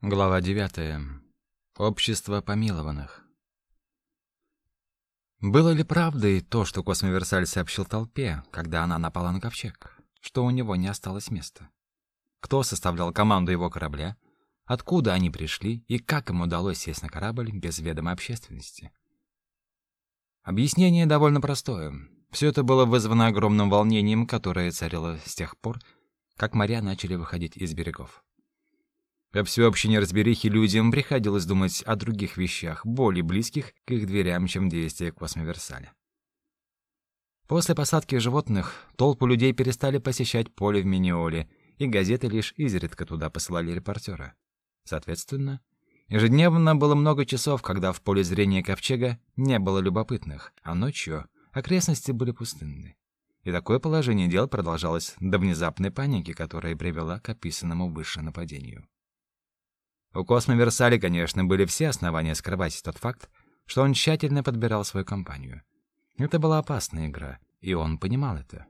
Глава 9. Общество помилованных. Было ли правдой то, что Космоверсаль сообщил толпе, когда она напала на ковчег, что у него не осталось места? Кто составлял команду его корабля? Откуда они пришли и как им удалось сесть на корабль без ведома общественности? Объяснение довольно простое. Все это было вызвано огромным волнением, которое царило с тех пор, как моря начали выходить из берегов. По всеобщей неразберихе людям приходилось думать о других вещах, более близких к их дверям, чем действия космоверсаля. После посадки животных толпу людей перестали посещать поле в Миниоле, и газеты лишь изредка туда посылали репортера. Соответственно, ежедневно было много часов, когда в поле зрения ковчега не было любопытных, а ночью окрестности были пустынны. И такое положение дел продолжалось до внезапной паники, которая привела к описанному выше нападению. У Космоверсали, конечно, были все основания скрывать тот факт, что он тщательно подбирал свою компанию. Это была опасная игра, и он понимал это.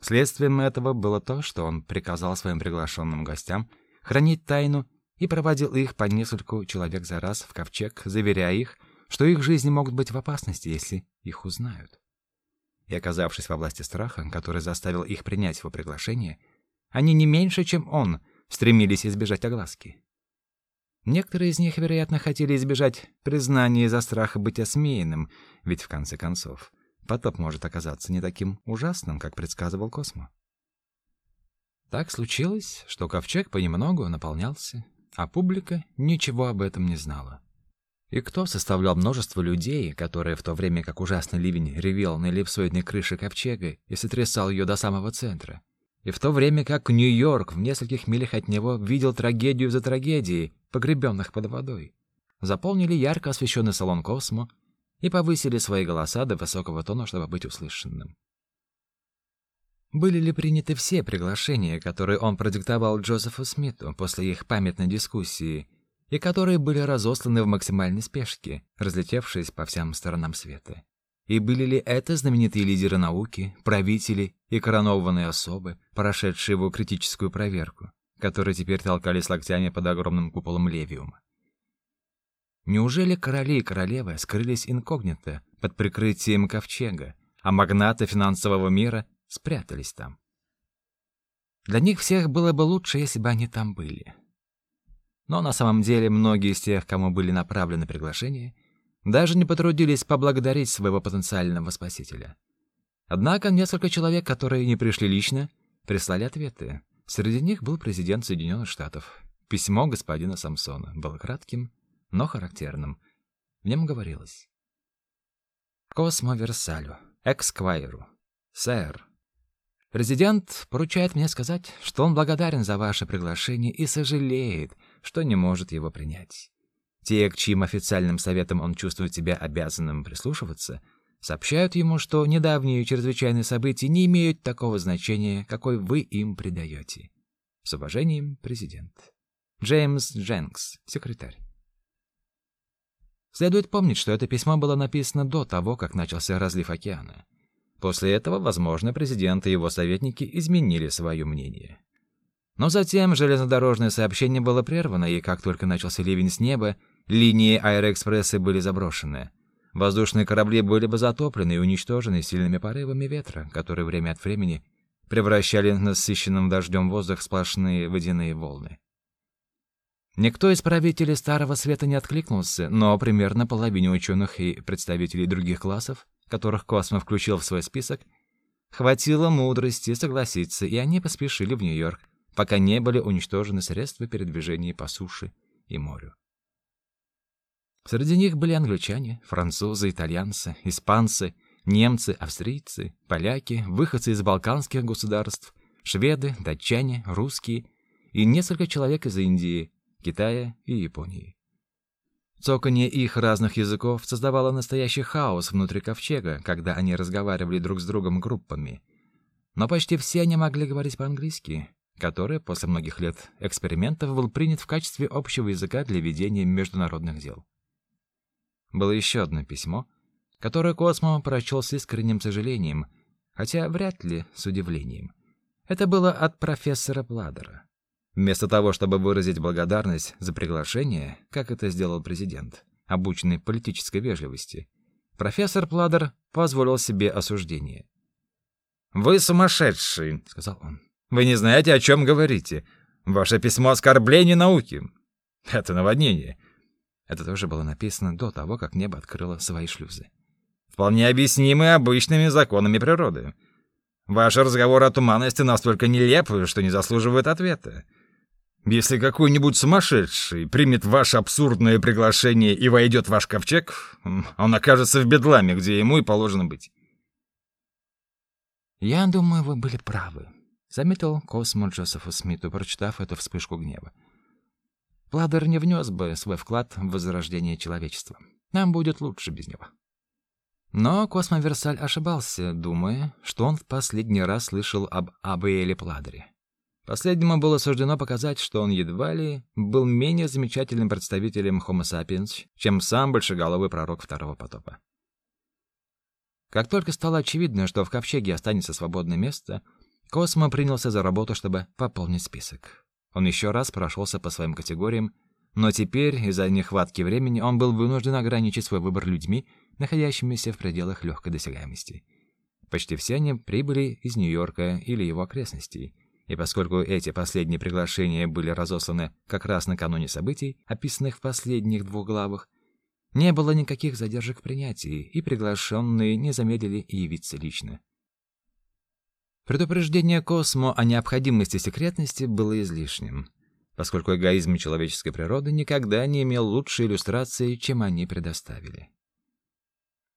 Следствием этого было то, что он приказал своим приглашенным гостям хранить тайну и проводил их по нескольку человек за раз в ковчег, заверяя их, что их жизни могут быть в опасности, если их узнают. И оказавшись во власти страха, который заставил их принять его приглашение, они не меньше, чем он, стремились избежать огласки. Некоторые из них, вероятно, хотели избежать признания из-за страха быть осмеянным, ведь в конце концов потоп может оказаться не таким ужасным, как предсказывал Космо. Так случилось, что ковчег понемногу наполнялся, а публика ничего об этом не знала. И кто составлял множество людей, которые в то время как ужасный ливень ревел на эллипсоидной крыше ковчега и сотрясал ее до самого центра, и в то время как Нью-Йорк в нескольких милях от него видел трагедию за трагедией, погребенных под водой, заполнили ярко освещенный салон Космо и повысили свои голоса до высокого тона, чтобы быть услышанным. Были ли приняты все приглашения, которые он продиктовал Джозефу Смиту после их памятной дискуссии, и которые были разосланы в максимальной спешке, разлетевшись по всем сторонам света? И были ли это знаменитые лидеры науки, правители и коронованные особы, прошедшие его критическую проверку, которые теперь толкались локтями под огромным куполом Левиума? Неужели короли и королевы скрылись инкогнито под прикрытием ковчега, а магнаты финансового мира спрятались там? Для них всех было бы лучше, если бы они там были. Но на самом деле многие из тех, кому были направлены приглашения, даже не потрудились поблагодарить своего потенциального спасителя. Однако несколько человек, которые не пришли лично, прислали ответы. Среди них был президент Соединенных Штатов. Письмо господина Самсона было кратким, но характерным. В нем говорилось: Космо Версалю, эксквайру, сэр. Президент поручает мне сказать, что он благодарен за ваше приглашение и сожалеет, что не может его принять. Те, к чьим официальным советам он чувствует себя обязанным прислушиваться, сообщают ему, что недавние чрезвычайные события не имеют такого значения, какое вы им придаете. С уважением, президент. Джеймс Дженкс, секретарь. Следует помнить, что это письмо было написано до того, как начался разлив океана. После этого, возможно, президент и его советники изменили свое мнение. Но затем железнодорожное сообщение было прервано, и как только начался ливень с неба, Линии аэроэкспресса были заброшены. Воздушные корабли были бы затоплены и уничтожены сильными порывами ветра, которые время от времени превращали насыщенным дождем воздух в сплошные водяные волны. Никто из правителей Старого Света не откликнулся, но примерно половине ученых и представителей других классов, которых Космо включил в свой список, хватило мудрости согласиться, и они поспешили в Нью-Йорк, пока не были уничтожены средства передвижения по суше и морю. Среди них были англичане, французы, итальянцы, испанцы, немцы, австрийцы, поляки, выходцы из балканских государств, шведы, датчане, русские и несколько человек из Индии, Китая и Японии. Цоканье их разных языков создавало настоящий хаос внутри ковчега, когда они разговаривали друг с другом группами. Но почти все они могли говорить по-английски, который после многих лет экспериментов был принят в качестве общего языка для ведения международных дел было еще одно письмо, которое Космо прочел с искренним сожалением, хотя вряд ли с удивлением. Это было от профессора Пладера. Вместо того, чтобы выразить благодарность за приглашение, как это сделал президент, обученный политической вежливости, профессор Пладер позволил себе осуждение. «Вы сумасшедший», — сказал он. «Вы не знаете, о чем говорите. Ваше письмо оскорбление науки. Это наводнение». Это тоже было написано до того, как небо открыло свои шлюзы. «Вполне объяснимы обычными законами природы. Ваш разговор о туманности настолько нелеп, что не заслуживает ответа. Если какой-нибудь сумасшедший примет ваше абсурдное приглашение и войдет в ваш ковчег, он окажется в бедламе, где ему и положено быть. «Я думаю, вы были правы», — заметил Космо Джозефу Смиту, прочитав эту вспышку гнева. «Пладер не внес бы свой вклад в возрождение человечества. Нам будет лучше без него». Но Космо Версаль ошибался, думая, что он в последний раз слышал об Абиэле Пладере. Последнему было суждено показать, что он едва ли был менее замечательным представителем Homo sapiens, чем сам большеголовый пророк второго потопа. Как только стало очевидно, что в ковчеге останется свободное место, Космо принялся за работу, чтобы пополнить список. Он еще раз прошелся по своим категориям, но теперь из-за нехватки времени он был вынужден ограничить свой выбор людьми, находящимися в пределах легкой досягаемости. Почти все они прибыли из Нью-Йорка или его окрестностей, и поскольку эти последние приглашения были разосланы как раз накануне событий, описанных в последних двух главах, не было никаких задержек в принятии, и приглашенные не замедлили явиться лично. Предупреждение Космо о необходимости секретности было излишним, поскольку эгоизм человеческой природы никогда не имел лучшей иллюстрации, чем они предоставили.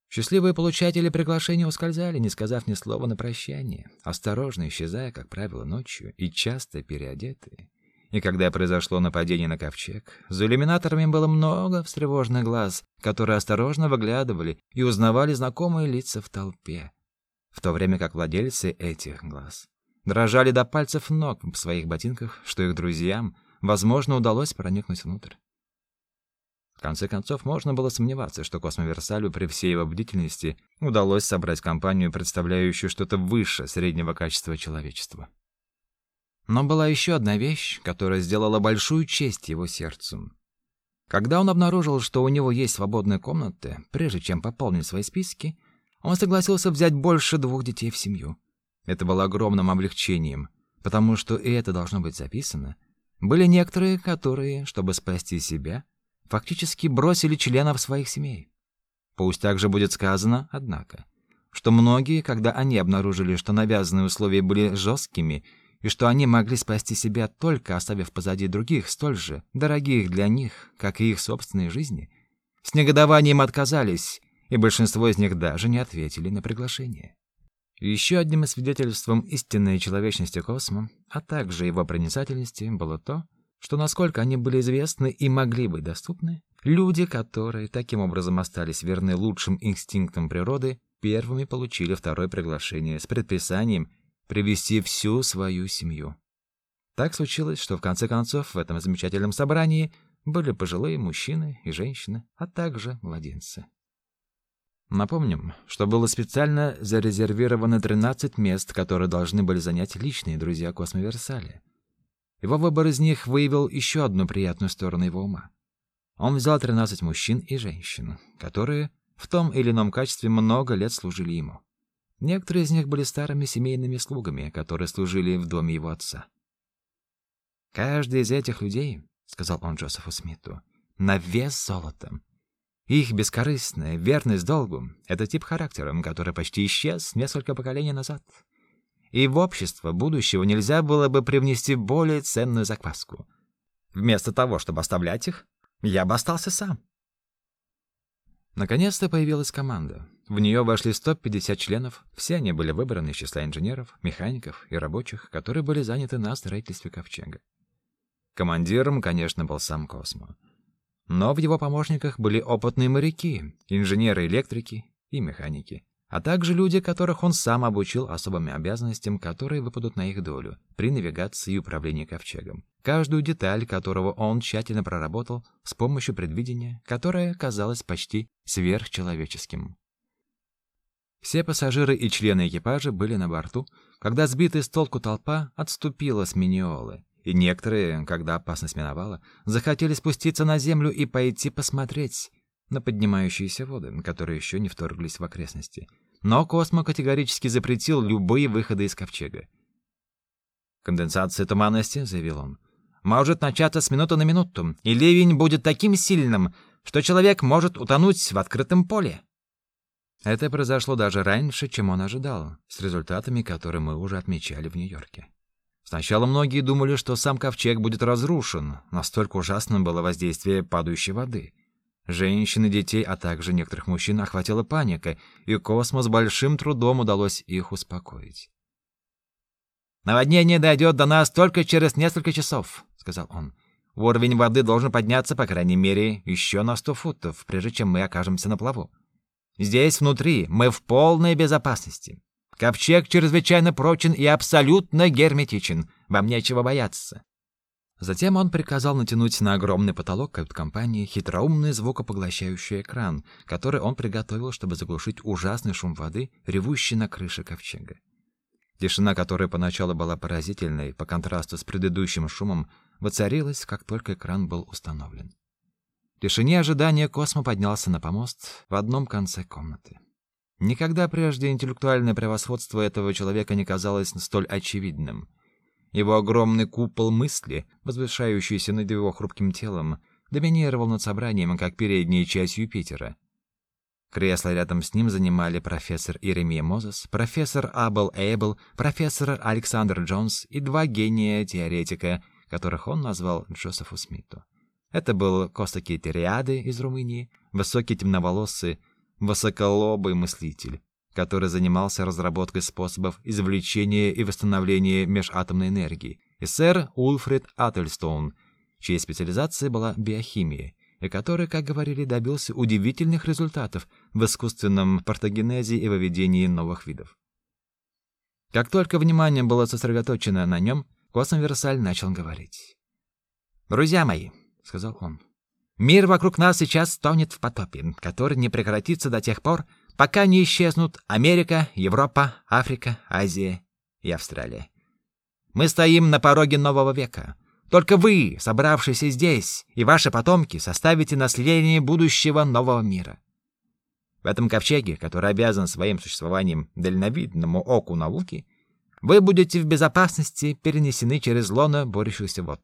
Счастливые получатели приглашения ускользали, не сказав ни слова на прощание, осторожно исчезая, как правило, ночью и часто переодетые. И когда произошло нападение на ковчег, за иллюминаторами было много встревоженных глаз, которые осторожно выглядывали и узнавали знакомые лица в толпе, в то время как владельцы этих глаз дрожали до пальцев ног в своих ботинках, что их друзьям, возможно, удалось проникнуть внутрь. В конце концов, можно было сомневаться, что Космоверсалю при всей его бдительности удалось собрать компанию, представляющую что-то выше среднего качества человечества. Но была еще одна вещь, которая сделала большую честь его сердцу. Когда он обнаружил, что у него есть свободная комната, прежде чем пополнить свои списки, он согласился взять больше двух детей в семью. Это было огромным облегчением, потому что и это должно быть записано. Были некоторые, которые, чтобы спасти себя, фактически бросили членов своих семей. Пусть также будет сказано, однако, что многие, когда они обнаружили, что навязанные условия были жесткими и что они могли спасти себя только оставив позади других столь же дорогих для них, как и их собственные жизни, с негодованием отказались, и большинство из них даже не ответили на приглашение. Еще одним из свидетельством истинной человечности Космо, а также его проницательности, было то, что насколько они были известны и могли быть доступны, люди, которые таким образом остались верны лучшим инстинктам природы, первыми получили второе приглашение с предписанием привести всю свою семью. Так случилось, что в конце концов в этом замечательном собрании были пожилые мужчины и женщины, а также младенцы. Напомним, что было специально зарезервировано 13 мест, которые должны были занять личные друзья Космоверсали. Его выбор из них выявил еще одну приятную сторону его ума. Он взял 13 мужчин и женщин, которые в том или ином качестве много лет служили ему. Некоторые из них были старыми семейными слугами, которые служили в доме его отца. «Каждый из этих людей, — сказал он Джозефу Смиту, — на вес золотом. Их бескорыстная верность долгу — это тип характера, который почти исчез несколько поколений назад и в общество будущего нельзя было бы привнести более ценную закваску. Вместо того, чтобы оставлять их, я бы остался сам. Наконец-то появилась команда. В нее вошли 150 членов, все они были выбраны из числа инженеров, механиков и рабочих, которые были заняты на строительстве ковчега. Командиром, конечно, был сам Космо. Но в его помощниках были опытные моряки, инженеры-электрики и механики а также люди, которых он сам обучил особым обязанностям, которые выпадут на их долю при навигации и управлении ковчегом. Каждую деталь которого он тщательно проработал с помощью предвидения, которое казалось почти сверхчеловеческим. Все пассажиры и члены экипажа были на борту, когда сбитая с толку толпа отступила с Миниолы, и некоторые, когда опасность миновала, захотели спуститься на землю и пойти посмотреть на поднимающиеся воды, которые еще не вторглись в окрестности. Но Космо категорически запретил любые выходы из ковчега. «Конденсация туманности», — заявил он, — «может начаться с минуты на минуту, и ливень будет таким сильным, что человек может утонуть в открытом поле». Это произошло даже раньше, чем он ожидал, с результатами, которые мы уже отмечали в Нью-Йорке. Сначала многие думали, что сам ковчег будет разрушен, настолько ужасным было воздействие падающей воды. Женщин и детей, а также некоторых мужчин охватила паника, и Космос большим трудом удалось их успокоить. «Наводнение дойдет до нас только через несколько часов», — сказал он. «Уровень воды должен подняться, по крайней мере, еще на сто футов, прежде чем мы окажемся на плаву. Здесь внутри мы в полной безопасности. Ковчег чрезвычайно прочен и абсолютно герметичен. Вам нечего бояться. Затем он приказал натянуть на огромный потолок кают-компании хитроумный звукопоглощающий экран, который он приготовил, чтобы заглушить ужасный шум воды, ревущий на крыше ковчега. Тишина, которая поначалу была поразительной по контрасту с предыдущим шумом, воцарилась, как только экран был установлен. В тишине ожидания Космо поднялся на помост в одном конце комнаты. Никогда прежде интеллектуальное превосходство этого человека не казалось столь очевидным. Его огромный купол мысли, возвышающийся над его хрупким телом, доминировал над собранием, как передняя часть Юпитера. Кресло рядом с ним занимали профессор Иеремия Мозес, профессор Абел Эйбл, профессор Александр Джонс и два гения-теоретика, которых он назвал Джозефу Смиту. Это был Костаки Териады из Румынии, высокий темноволосый, высоколобый мыслитель, который занимался разработкой способов извлечения и восстановления межатомной энергии, и сэр Улфред Аттельстоун, чьей специализацией была биохимия, и который, как говорили, добился удивительных результатов в искусственном партогенезе и выведении новых видов. Как только внимание было сосредоточено на нем, Косом Версаль начал говорить. «Друзья мои, сказал он. Мир вокруг нас сейчас тонет в потопе, который не прекратится до тех пор, пока не исчезнут Америка, Европа, Африка, Азия и Австралия. Мы стоим на пороге нового века. Только вы, собравшиеся здесь, и ваши потомки составите наследие будущего нового мира. В этом ковчеге, который обязан своим существованием дальновидному оку науки, вы будете в безопасности перенесены через лоно борющихся вод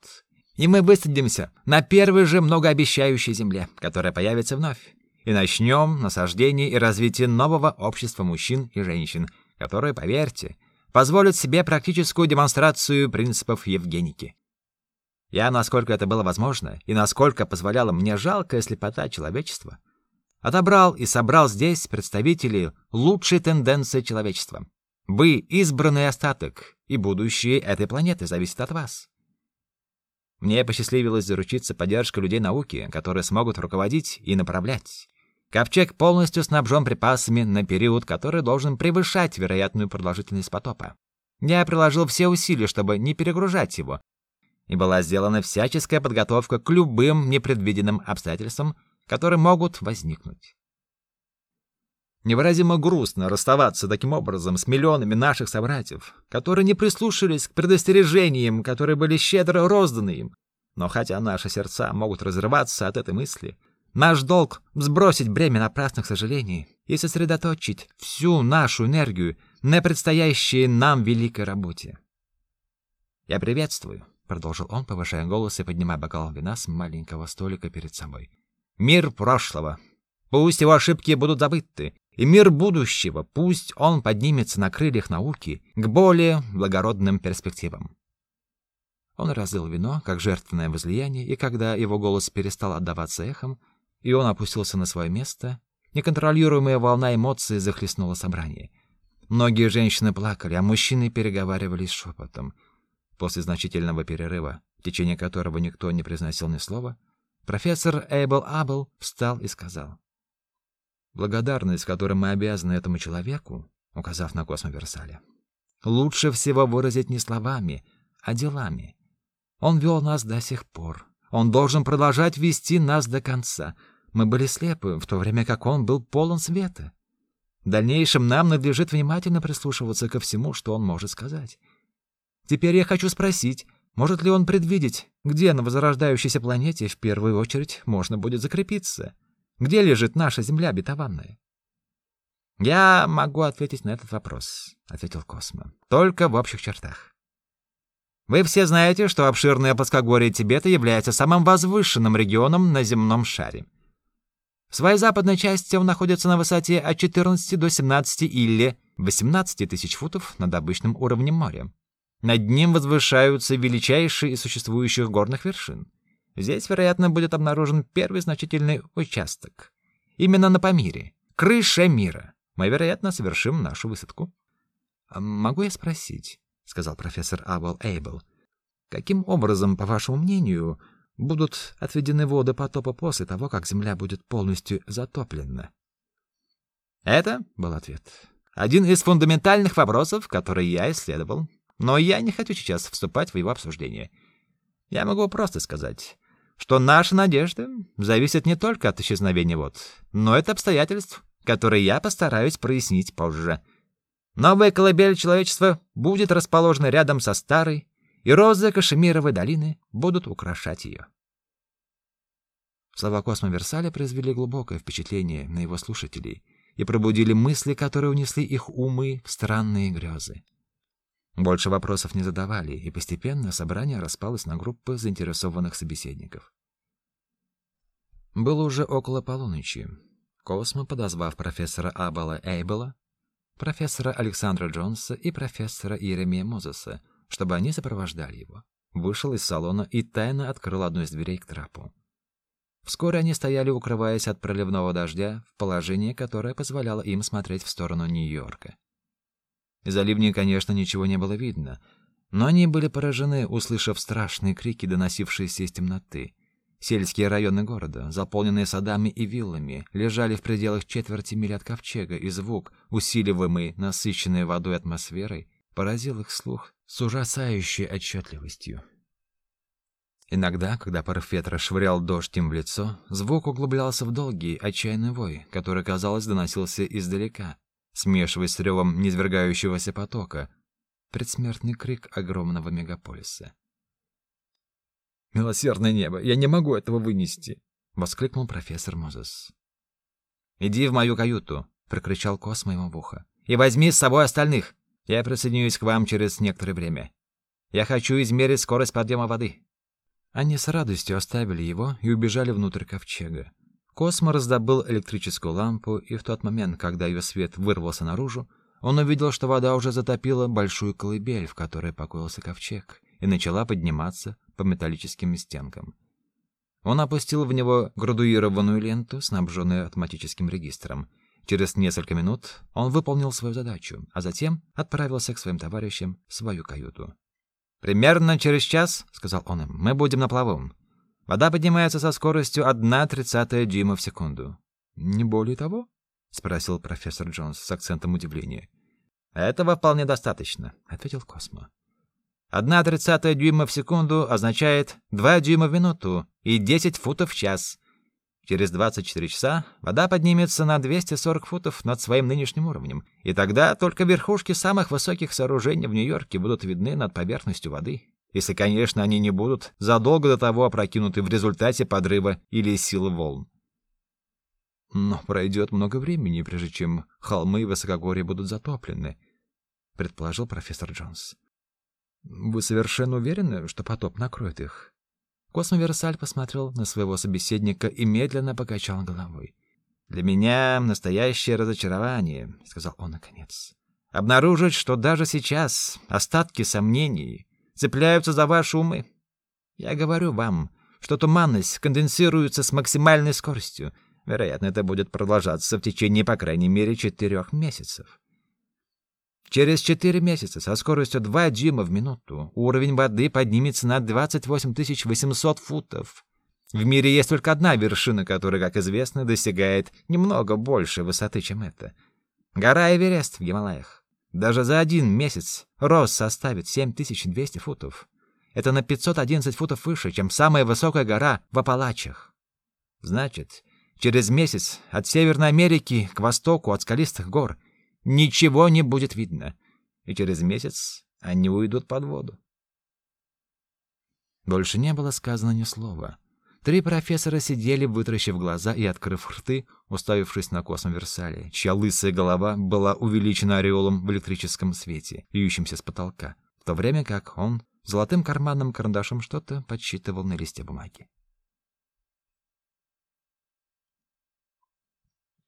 и мы высадимся на первой же многообещающей земле, которая появится вновь, и начнем насаждение и развитие нового общества мужчин и женщин, которые, поверьте, позволят себе практическую демонстрацию принципов Евгеники. Я, насколько это было возможно, и насколько позволяла мне жалкая слепота человечества, отобрал и собрал здесь представителей лучшей тенденции человечества. Вы избранный остаток, и будущее этой планеты зависит от вас. Мне посчастливилось заручиться поддержкой людей науки, которые смогут руководить и направлять. Ковчег полностью снабжен припасами на период, который должен превышать вероятную продолжительность потопа. Я приложил все усилия, чтобы не перегружать его, и была сделана всяческая подготовка к любым непредвиденным обстоятельствам, которые могут возникнуть. Невыразимо грустно расставаться таким образом с миллионами наших собратьев, которые не прислушались к предостережениям, которые были щедро розданы им. Но хотя наши сердца могут разрываться от этой мысли, наш долг — сбросить бремя напрасных сожалений и сосредоточить всю нашу энергию на предстоящей нам великой работе. «Я приветствую», — продолжил он, повышая голос и поднимая бокал вина с маленького столика перед собой. «Мир прошлого. Пусть его ошибки будут забыты, и мир будущего, пусть он поднимется на крыльях науки к более благородным перспективам. Он разлил вино, как жертвенное возлияние, и когда его голос перестал отдаваться эхом, и он опустился на свое место, неконтролируемая волна эмоций захлестнула собрание. Многие женщины плакали, а мужчины переговаривались шепотом. После значительного перерыва, в течение которого никто не произносил ни слова, профессор Эйбл Абл встал и сказал: Благодарность, которой мы обязаны этому человеку, указав на Космо Версаля, лучше всего выразить не словами, а делами. Он вел нас до сих пор. Он должен продолжать вести нас до конца. Мы были слепы, в то время как он был полон света. В дальнейшем нам надлежит внимательно прислушиваться ко всему, что он может сказать. Теперь я хочу спросить, Может ли он предвидеть, где на возрождающейся планете в первую очередь можно будет закрепиться? Где лежит наша Земля обетованная? Я могу ответить на этот вопрос, ответил Космо. Только в общих чертах. Вы все знаете, что обширное плоскогорье Тибета является самым возвышенным регионом на земном шаре. В своей западной части он находится на высоте от 14 до 17 или 18 тысяч футов над обычным уровнем моря. Над ним возвышаются величайшие из существующих горных вершин. Здесь, вероятно, будет обнаружен первый значительный участок. Именно на Памире, крыша мира. Мы, вероятно, совершим нашу высадку. А «Могу я спросить?» — сказал профессор Абел Эйбл. «Каким образом, по вашему мнению, будут отведены воды потопа после того, как земля будет полностью затоплена? Это был ответ. Один из фундаментальных вопросов, который я исследовал, но я не хочу сейчас вступать в его обсуждение. Я могу просто сказать, что наша надежда зависит не только от исчезновения вод, но и от обстоятельств, которые я постараюсь прояснить позже. Новая колыбель человечества будет расположена рядом со старой, и розы Кашемировой долины будут украшать ее. Слова Космо Версаля произвели глубокое впечатление на его слушателей и пробудили мысли, которые унесли их умы в странные грезы. Больше вопросов не задавали, и постепенно собрание распалось на группы заинтересованных собеседников. Было уже около полуночи. Космо, подозвав профессора Абала Эйбела, профессора Александра Джонса и профессора Иеремия Мозеса, чтобы они сопровождали его. Вышел из салона и тайно открыл одну из дверей к трапу. Вскоре они стояли, укрываясь от проливного дождя, в положении, которое позволяло им смотреть в сторону Нью-Йорка. Из-за ливня, конечно, ничего не было видно, но они были поражены, услышав страшные крики, доносившиеся из темноты. Сельские районы города, заполненные садами и виллами, лежали в пределах четверти мили от ковчега, и звук, усиливаемый насыщенной водой атмосферой, поразил их слух с ужасающей отчетливостью. Иногда, когда порыв ветра швырял дождь им в лицо, звук углублялся в долгий, отчаянный вой, который, казалось, доносился издалека, смешиваясь с ревом низвергающегося потока, предсмертный крик огромного мегаполиса. «Милосердное небо! Я не могу этого вынести!» — воскликнул профессор Мозес. «Иди в мою каюту!» — прокричал Космо ему в ухо. «И возьми с собой остальных! Я присоединюсь к вам через некоторое время. Я хочу измерить скорость подъема воды». Они с радостью оставили его и убежали внутрь ковчега. Космо раздобыл электрическую лампу, и в тот момент, когда ее свет вырвался наружу, он увидел, что вода уже затопила большую колыбель, в которой покоился ковчег, и начала подниматься по металлическим стенкам. Он опустил в него градуированную ленту, снабженную автоматическим регистром, Через несколько минут он выполнил свою задачу, а затем отправился к своим товарищам в свою каюту. «Примерно через час, — сказал он им, — мы будем на плаву. Вода поднимается со скоростью 1,30 дюйма в секунду». «Не более того?» — спросил профессор Джонс с акцентом удивления. «Этого вполне достаточно», — ответил Космо. «Одна тридцатая дюйма в секунду означает 2 дюйма в минуту и 10 футов в час. Через 24 часа вода поднимется на 240 футов над своим нынешним уровнем, и тогда только верхушки самых высоких сооружений в Нью-Йорке будут видны над поверхностью воды. Если, конечно, они не будут задолго до того опрокинуты в результате подрыва или силы волн. Но пройдет много времени, прежде чем холмы и высокогорья будут затоплены, предположил профессор Джонс. Вы совершенно уверены, что потоп накроет их? Космоверсаль посмотрел на своего собеседника и медленно покачал головой. «Для меня настоящее разочарование», — сказал он наконец. «Обнаружить, что даже сейчас остатки сомнений цепляются за ваши умы. Я говорю вам, что туманность конденсируется с максимальной скоростью. Вероятно, это будет продолжаться в течение, по крайней мере, четырех месяцев. Через 4 месяца со скоростью 2 дюйма в минуту уровень воды поднимется на 28 800 футов. В мире есть только одна вершина, которая, как известно, достигает немного больше высоты, чем эта. Гора Эверест в Гималаях. Даже за один месяц рост составит 7200 футов. Это на 511 футов выше, чем самая высокая гора в Апалачах. Значит, через месяц от Северной Америки к востоку от скалистых гор – ничего не будет видно, и через месяц они уйдут под воду. Больше не было сказано ни слова. Три профессора сидели, вытаращив глаза и открыв рты, уставившись на космос Версале, чья лысая голова была увеличена ореолом в электрическом свете, льющемся с потолка, в то время как он золотым карманным карандашом что-то подсчитывал на листе бумаги.